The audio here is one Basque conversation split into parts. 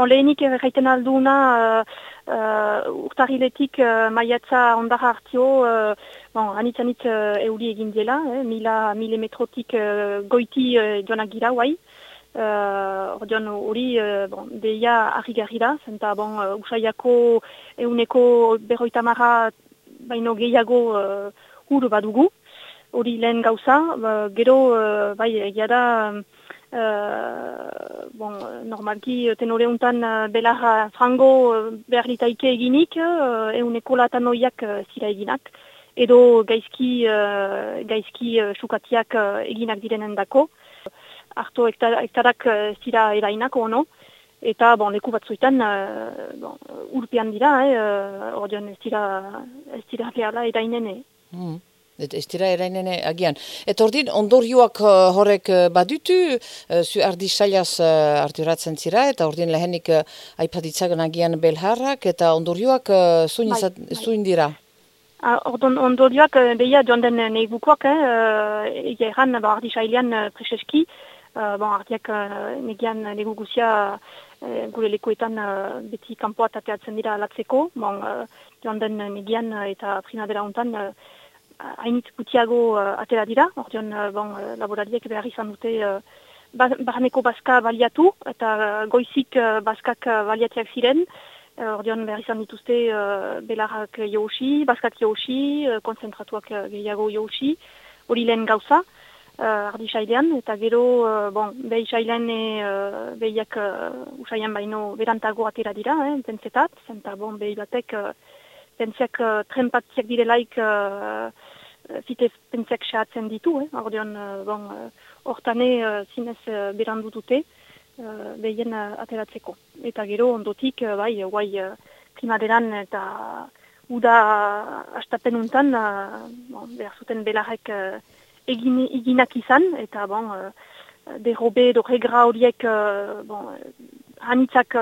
Bon, lehenik erraiten alduna uh, uh, urtariletik uh, maiatza ondara hartio, uh, bon, anitz anitz uh, euri egin dela, eh, mila milimetrotik uh, goiti uh, joanak gira guai. Uh, hori, uh, bon, deia harri da, zenta bon, uh, usaiako euneko berroita baino gehiago uh, ur badugu. Hori lehen gauza, ba, gero, uh, bai, egia da, uh, normalki tenore untan uh, belar frango uh, behar litaike eginik, uh, euneko latan oiak uh, zira eginak, edo gaizki, uh, gaizki uh, sukatiak uh, eginak direnen dako hartu hektarak uh, zira erainako ono, eta bon, leku batzuetan uh, bon, urpean dira, eh, uh, ordean ez dira, ez dira behala erainene. Mm. Ez dira erainene agian. Eta ordin, ondorioak uh, horrek uh, badutu, uh, zu ardi sailaz uh, arturatzen zira, eta ordin lehenik uh, aipatitzagan agian belharrak, eta ondorioak uh, zuin, bai, bai. dira? Ordon, ondorioak, behia joan den negukoak, eh, uh, egeran, ba, ardi sailean preseski, Uh, bon, ardiak uh, negian legu guzia uh, gure lekuetan uh, beti kanpoa tateatzen dira alatzeko. Bon, uh, joan den negian eta primavera hontan uh, hainitz gutiago uh, atera dira. Ordean, uh, bon, uh, laborariek behar izan dute uh, barneko bazka baliatu eta goizik uh, bazkak baliatiak ziren. Uh, Ordean behar izan dituzte uh, belarrak joxi, bazkak joxi, uh, konzentratuak gehiago joxi, hori lehen gauza uh, ardi sailean, eta gero, uh, bon, behi sailean uh, behiak uh, usaian baino berantago atera dira, eh, pentsetat, zenta bon, behi batek uh, pentsiak uh, trenpatziak direlaik uh, zite pentsiak sehatzen ditu, eh, ordean, uh, bon, hortane uh, zinez uh, berandu dute, behien ateratzeko. Eta gero, ondotik, bai, guai, uh, primaderan eta uda astapenuntan, uh, bon, behar zuten belarrek egin, eginak izan, eta bon, uh, derrobe edo regra horiek uh, bon, hanitzak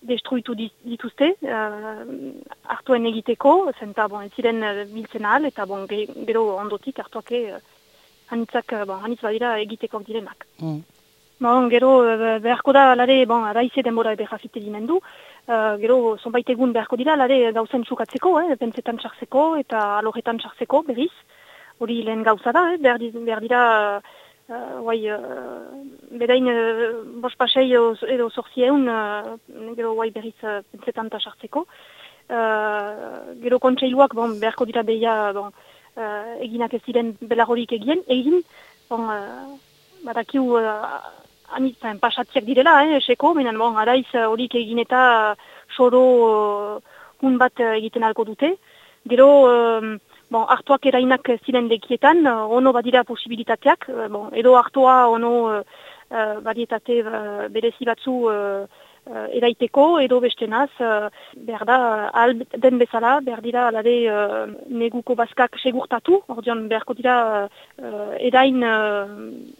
destruitu dituzte, uh, hartuen egiteko, zenta bon, ez ziren uh, biltzen ahal, eta bon, gero ondotik hartuake uh, hanitzak, bon, hanitz badira egiteko direnak. Mm. Bon, gero beharko da, lare, bon, araize denbora ebe jafite dimendu, uh, gero zonbait egun beharko dira, lare gauzen txukatzeko, eh, pentsetan txartzeko eta aloretan txartzeko berriz, hori lehen gauza da, eh? behar dira, uh, guai, uh, bedain uh, bos pasei edo zorzi egun, uh, gero guai berriz uh, pentsetan sartzeko. Uh, gero kontseiluak, bon, beharko dira behia, bon, uh, eginak ez ziren belagorik egin, egin, bon, uh, badakiu, uh, anitzen pasatziak direla, eh, eseko, menen, bon, araiz horik egin eta soro uh, hun bat egiten alko dute. Gero, Bon, hartuak erainak ziren dekietan, uh, ono badira posibilitateak, uh, bon, edo hartua ono uh, uh, badietate uh, berezi batzu uh, uh, eraiteko, edo bestenaz, uh, behar da, al den bezala, behar dira alade uh, neguko bazkak segurtatu, ordean beharko dira uh, erain uh,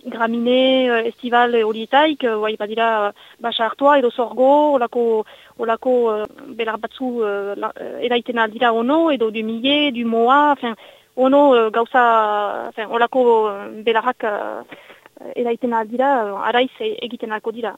gramine, uh, estival horietaik, uh, badira basa hartua, edo zorgo, olako, olako uh, belar batzu uh, eraiten aldira ono, edo du mille, du moa, fin, ono uh, gauza, fin, olako belarrak uh, eraiten aldira, araiz egiten alko dira.